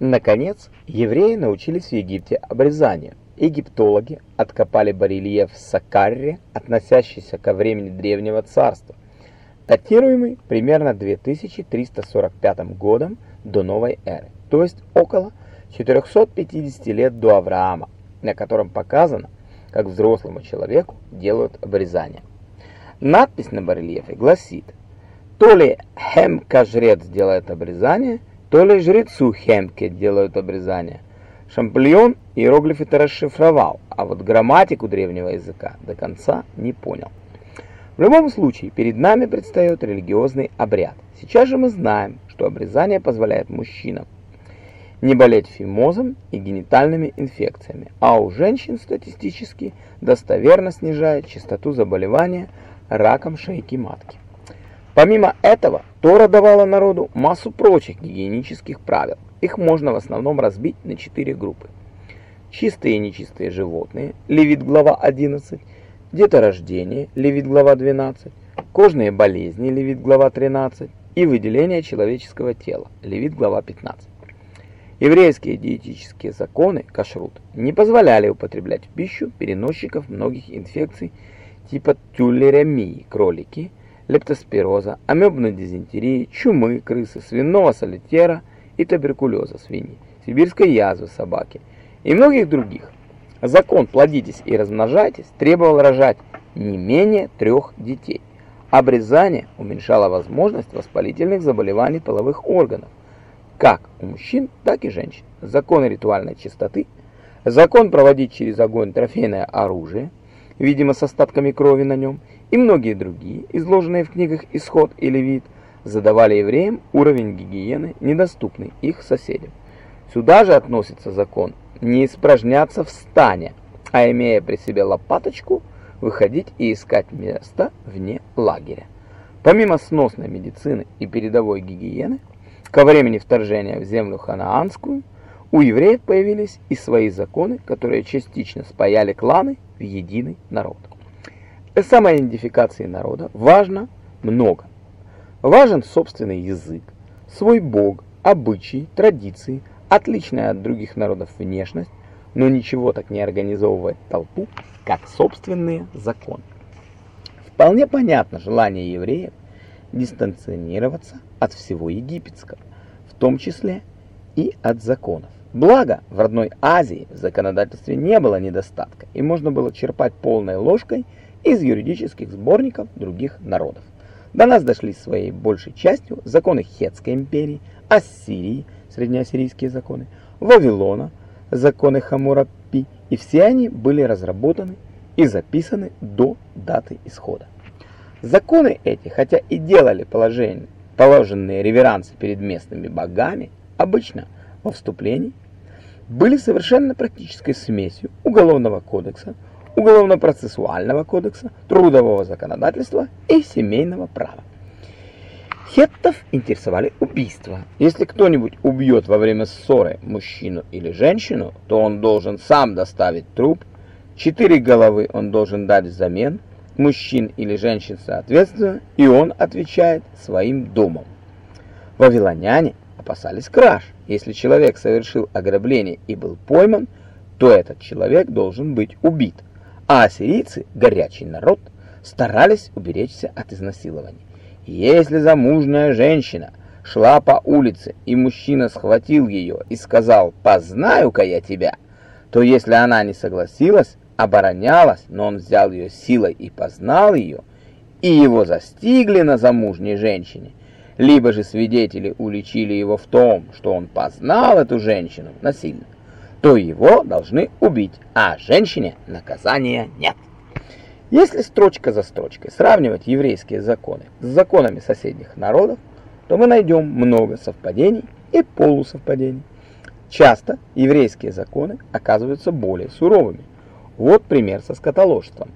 Наконец, евреи научились в Египте обрезанию. Египтологи откопали барельеф в Сакарре, относящийся ко времени Древнего Царства, датируемый примерно 2345 годом до новой эры, то есть около 450 лет до Авраама, на котором показано, как взрослому человеку делают обрезание. Надпись на барельефе гласит, то ли Хемка-жрец делает обрезание, то ли жрецу Хемке делают обрезание. Шамплион иероглифы это расшифровал, а вот грамматику древнего языка до конца не понял. В любом случае, перед нами предстает религиозный обряд. Сейчас же мы знаем, что обрезание позволяет мужчинам не болеть фимозом и генитальными инфекциями, а у женщин статистически достоверно снижает частоту заболевания раком шейки матки. Помимо этого, Тора давала народу массу прочих гигиенических правил. Их можно в основном разбить на четыре группы. Чистые и нечистые животные, Левит глава 11, деторождение, Левит глава 12, кожные болезни, Левит глава 13 и выделение человеческого тела, Левит глава 15. Еврейские диетические законы, кашрут, не позволяли употреблять в пищу переносчиков многих инфекций типа тюлеремии, кролики, лептоспироза, амебной дизентерии, чумы, крысы, свиного солитера и туберкулеза свиньи, сибирской язвы собаки и многих других. Закон «плодитесь и размножайтесь» требовал рожать не менее трех детей. Обрезание уменьшало возможность воспалительных заболеваний половых органов, как у мужчин, так и женщин. Законы ритуальной чистоты, закон проводить через огонь трофейное оружие, видимо с остатками крови на нем, и многие другие, изложенные в книгах «Исход» и «Левит», задавали евреям уровень гигиены, недоступный их соседям. Сюда же относится закон не испражняться в стане, а имея при себе лопаточку, выходить и искать место вне лагеря. Помимо сносной медицины и передовой гигиены, ко времени вторжения в землю ханаанскую у евреев появились и свои законы, которые частично спаяли кланы в единый народ. Самоидентификации народа важно много. Важен собственный язык, свой бог, обычаи, традиции, отличная от других народов внешность, но ничего так не организовывает толпу, как собственные законы. Вполне понятно желание евреев дистанционироваться от всего египетского, в том числе и от законов. Благо, в родной Азии в законодательстве не было недостатка, и можно было черпать полной ложкой из юридических сборников других народов. До нас дошли своей большей частью законы Хетской империи, Ассирии, среднеассирийские законы, Вавилона, законы Хамурапи, и все они были разработаны и записаны до даты исхода. Законы эти, хотя и делали положение, положенные реверансы перед местными богами, обычно во вступлении, были совершенно практической смесью Уголовного кодекса, Уголовно-процессуального кодекса, Трудового законодательства и семейного права. Хеттов интересовали убийства. Если кто-нибудь убьет во время ссоры мужчину или женщину, то он должен сам доставить труп, четыре головы он должен дать взамен, мужчин или женщин соответственно, и он отвечает своим домом. Вавилоняне опасались краж. Если человек совершил ограбление и был пойман, то этот человек должен быть убит. А ассирийцы, горячий народ, старались уберечься от изнасилований. Если замужняя женщина шла по улице, и мужчина схватил ее и сказал «познаю-ка я тебя», то если она не согласилась, оборонялась, но он взял ее силой и познал ее, и его застигли на замужней женщине, либо же свидетели уличили его в том, что он познал эту женщину насильно, то его должны убить, а женщине наказания нет. Если строчка за строчкой сравнивать еврейские законы с законами соседних народов, то мы найдем много совпадений и полусовпадений. Часто еврейские законы оказываются более суровыми, вот пример со скотоложством.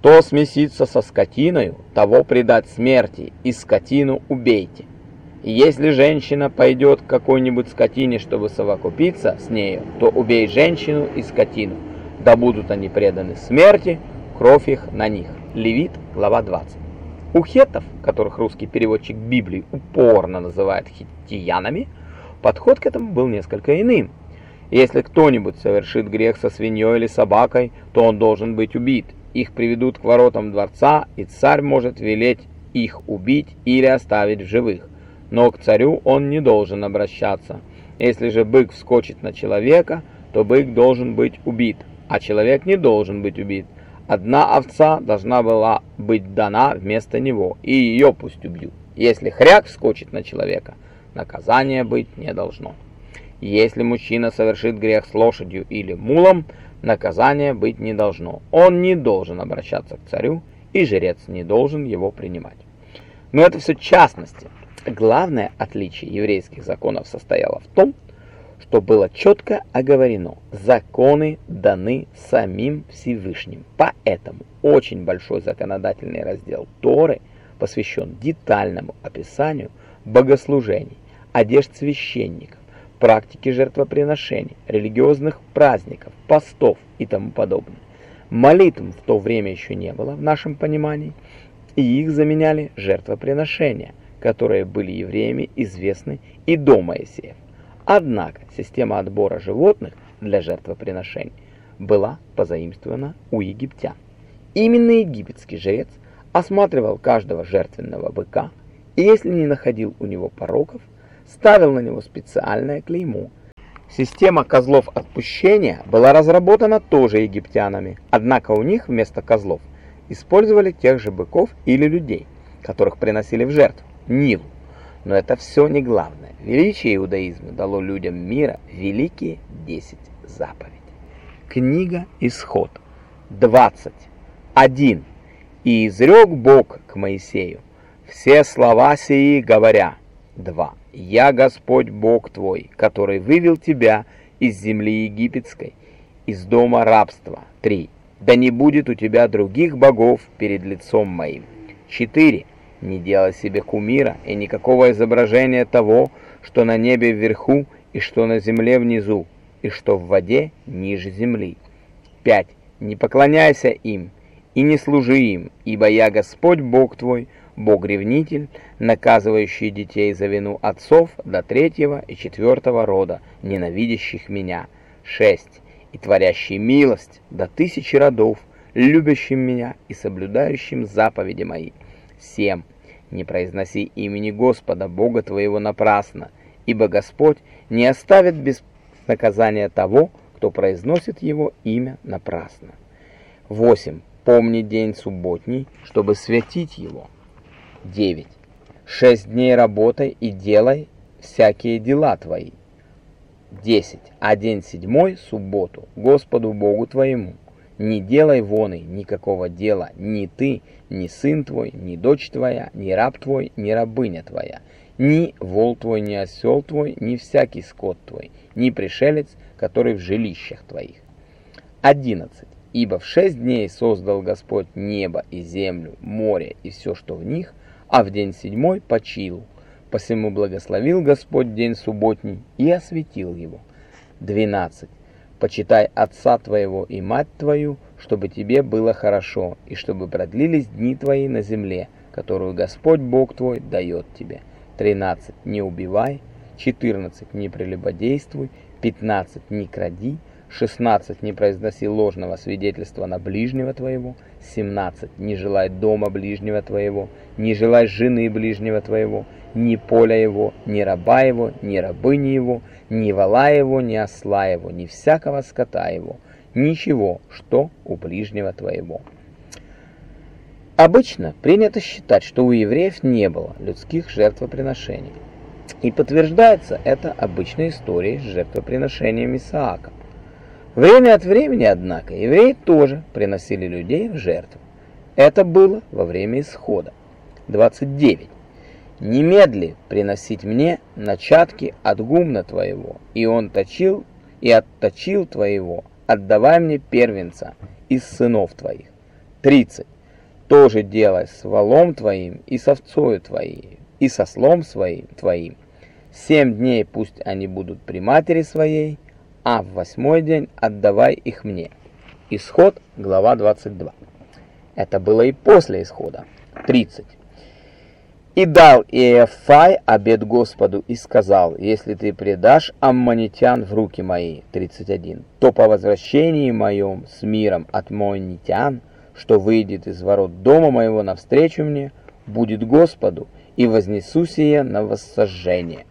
Кто смесится со скотиною, того предать смерти, и скотину убейте. Если женщина пойдет к какой-нибудь скотине, чтобы совокупиться с нею, то убей женщину и скотину, да будут они преданы смерти, кровь их на них. Левит, глава 20. У хеттов, которых русский переводчик Библии упорно называет хиттиянами, подход к этому был несколько иным. Если кто-нибудь совершит грех со свиньей или собакой, то он должен быть убит. Их приведут к воротам дворца, и царь может велеть их убить или оставить в живых. Но к царю он не должен обращаться. Если же бык вскочит на человека, то бык должен быть убит, а человек не должен быть убит. Одна овца должна была быть дана вместо него, и ее пусть убьют. Если хряк вскочит на человека, наказания быть не должно. Если мужчина совершит грех с лошадью или мулом, наказания быть не должно. Он не должен обращаться к царю, и жрец не должен его принимать. Но это все частности. Главное отличие еврейских законов состояло в том, что было четко оговорено, законы даны самим Всевышним. Поэтому очень большой законодательный раздел Торы посвящен детальному описанию богослужений, одежд священников, практики жертвоприношений, религиозных праздников, постов и тому подобное. Молитв в то время еще не было в нашем понимании, и их заменяли жертвоприношения, которые были евреями известны и до Моисея. Однако система отбора животных для жертвоприношений была позаимствована у египтян. Именно египетский жрец осматривал каждого жертвенного быка, и если не находил у него пороков, ставил на него специальное клеймо. Система козлов отпущения была разработана тоже египтянами, однако у них вместо козлов использовали тех же быков или людей, которых приносили в жертву Нилу. Но это все не главное. Величие иудаизма дало людям мира великие 10 заповедей. Книга Исход 21. И изрек Бог к Моисею все слова сии говоря. 2. Я Господь Бог твой, который вывел тебя из земли египетской, из дома рабства. 3. Да не будет у тебя других богов перед лицом моим. 4. Не делай себе кумира и никакого изображения того, что на небе вверху и что на земле внизу, и что в воде ниже земли. 5. Не поклоняйся им и не служи им, ибо я Господь Бог твой, Бог-ревнитель, наказывающий детей за вину отцов до третьего и четвертого рода, ненавидящих меня. 6. И творящий милость до тысячи родов, любящим меня и соблюдающим заповеди мои. 7. Не произноси имени Господа, Бога твоего, напрасно, ибо Господь не оставит без наказания того, кто произносит его имя напрасно. 8. Помни день субботний, чтобы святить его. 9. Шесть дней работай и делай всякие дела твои. 10. А день седьмой, субботу, Господу Богу твоему. Не делай воны никакого дела, ни ты, ни сын твой, ни дочь твоя, ни раб твой, ни рабыня твоя, ни вол твой, ни осел твой, ни всякий скот твой, ни пришелец, который в жилищах твоих. 11. Ибо в шесть дней создал Господь небо и землю, море и все, что в них, а в день седьмой почил. Посему благословил Господь день субботний и осветил его. 12. Почитай отца твоего и мать твою, чтобы тебе было хорошо, и чтобы продлились дни твои на земле, которую Господь Бог твой дает тебе. 13. Не убивай. 14. Не прелюбодействуй. 15. Не кради. 16. Не произноси ложного свидетельства на ближнего твоего. 17. Не желай дома ближнего твоего. Не желай жены ближнего твоего ни поля его, ни раба его, ни рабыни его, ни вала его, ни осла его, ни всякого скота его, ничего, что у ближнего твоего. Обычно принято считать, что у евреев не было людских жертвоприношений. И подтверждается это обычной историей с жертвоприношением Исаака. Время от времени, однако, евреи тоже приносили людей в жертву. Это было во время исхода. 29 немедли приносить мне начатки от гумна твоего, и он точил и отточил твоего, отдавай мне первенца из сынов твоих. 30. Тоже делай с волом твоим и с овцою твоей, и со слом своим твоим. Семь дней пусть они будут при матери своей, а в восьмой день отдавай их мне. Исход, глава 22. Это было и после исхода. 30. И дал Иефай обед Господу и сказал, если ты предашь аммонитян в руки мои, 31, то по возвращении моем с миром от монитян, что выйдет из ворот дома моего навстречу мне, будет Господу, и вознесу сие на воссожжение.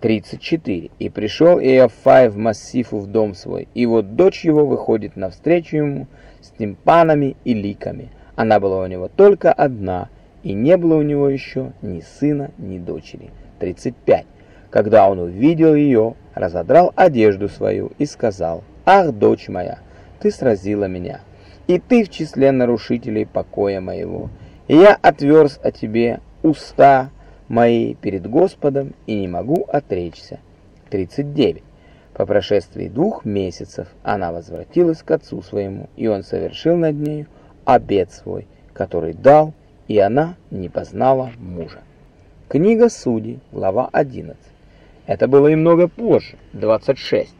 34. И пришел Иофай в Массифу в дом свой, и вот дочь его выходит навстречу ему с тимпанами и ликами. Она была у него только одна – и не было у него еще ни сына, ни дочери. 35. Когда он увидел ее, разодрал одежду свою и сказал, «Ах, дочь моя, ты сразила меня, и ты в числе нарушителей покоя моего, и я отверз о тебе уста мои перед Господом и не могу отречься». 39. По прошествии двух месяцев она возвратилась к отцу своему, и он совершил над нею обет свой, который дал и она не познала мужа. Книга Судей, глава 11. Это было и много позже, 26.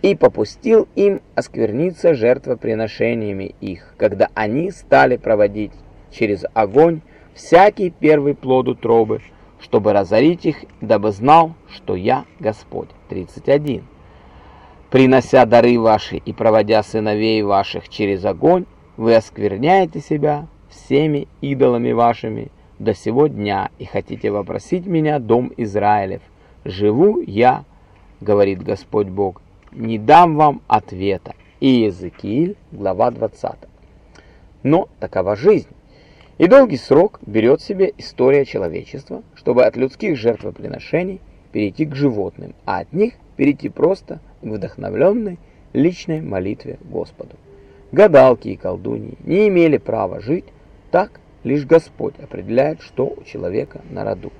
И попустил им оскверниться жертвоприношениями их, когда они стали проводить через огонь всякий первый плод утробы, чтобы разорить их, дабы знал, что я Господь. 31. Принося дары ваши и проводя сыновей ваших через огонь, вы оскверняете себя всеми идолами вашими до сего дня, и хотите вопросить меня, дом Израилев. Живу я, говорит Господь Бог, не дам вам ответа. Иезекииль, глава 20. Но такова жизнь. И долгий срок берет себе история человечества, чтобы от людских жертвоприношений перейти к животным, а от них перейти просто к вдохновленной личной молитве Господу. Гадалки и колдуньи не имели права жить так лишь Господь определяет, что у человека на роду.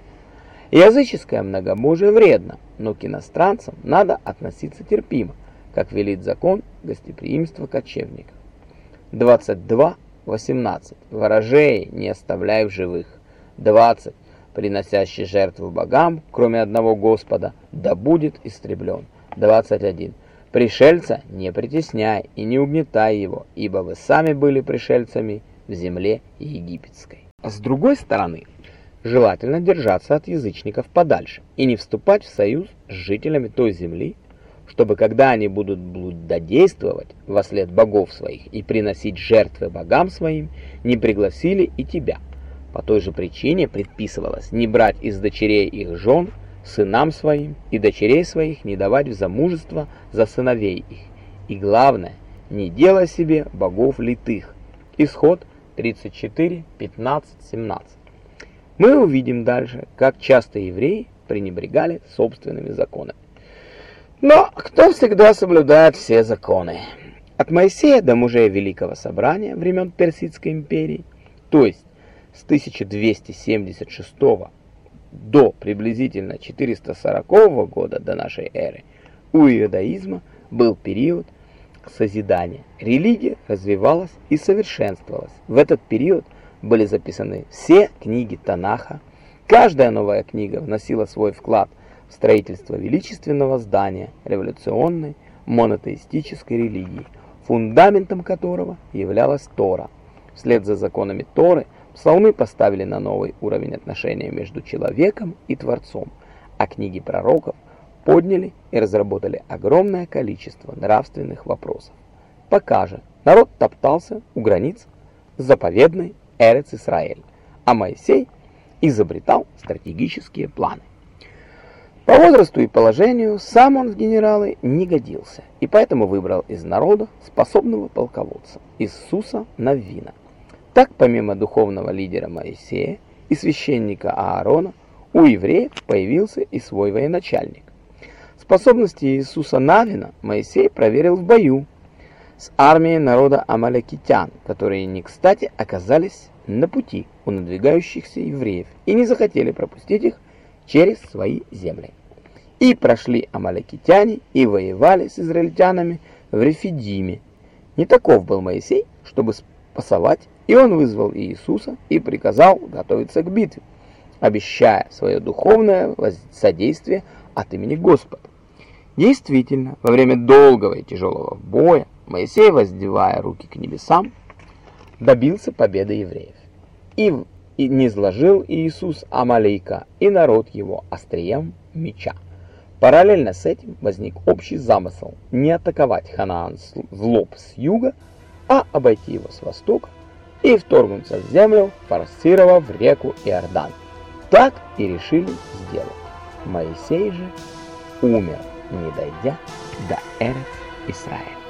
Языческое многобожие вредно, но к иностранцам надо относиться терпимо, как велит закон гостеприимства кочевников. 22.18. Ворожей не оставляй в живых. 20. Приносящий жертву богам, кроме одного Господа, да будет истреблен. 21. Пришельца не притесняй и не угнетай его, ибо вы сами были пришельцами в земле египетской. А с другой стороны, желательно держаться от язычников подальше и не вступать в союз с жителями той земли, чтобы когда они будут блудодействовать во след богов своих и приносить жертвы богам своим, не пригласили и тебя. По той же причине предписывалось не брать из дочерей их жен сынам своим и дочерей своих не давать в замужество за сыновей их. И главное, не делай себе богов литых. Исход 34, 15, 17. Мы увидим дальше, как часто евреи пренебрегали собственными законами. Но кто всегда соблюдает все законы? От Моисея до мужей Великого Собрания времен Персидской империи, то есть с 1276 до приблизительно 440 года до нашей эры, у иудаизма был период – созидания. Религия развивалась и совершенствовалась. В этот период были записаны все книги Танаха. Каждая новая книга вносила свой вклад строительство величественного здания революционной монотеистической религии, фундаментом которого являлась Тора. Вслед за законами Торы псалмы поставили на новый уровень отношения между человеком и Творцом, а книги пророков – подняли и разработали огромное количество нравственных вопросов. Пока же народ топтался у границ заповедной Эрец-Исраэль, а Моисей изобретал стратегические планы. По возрасту и положению сам он в генералы не годился, и поэтому выбрал из народа способного полководца Иисуса Навина. Так, помимо духовного лидера Моисея и священника Аарона, у евреев появился и свой военачальник. Способности Иисуса Навина Моисей проверил в бою с армией народа амалекитян, которые не кстати оказались на пути у надвигающихся евреев и не захотели пропустить их через свои земли. И прошли амалекитяне и воевали с израильтянами в Рефидиме. Не таков был Моисей, чтобы спасовать, и он вызвал Иисуса и приказал готовиться к битве, обещая свое духовное содействие от имени Господа. Действительно, во время долгого и тяжелого боя Моисей, воздевая руки к небесам, добился победы евреев. И и низложил Иисус Амалейка и народ его острием меча. Параллельно с этим возник общий замысел не атаковать Ханаан в лоб с юга, а обойти его с востока и вторгнуться в землю, форсировав реку Иордан. Так и решили сделать. Моисей же умер, не дойдя до Эрец Исраиля.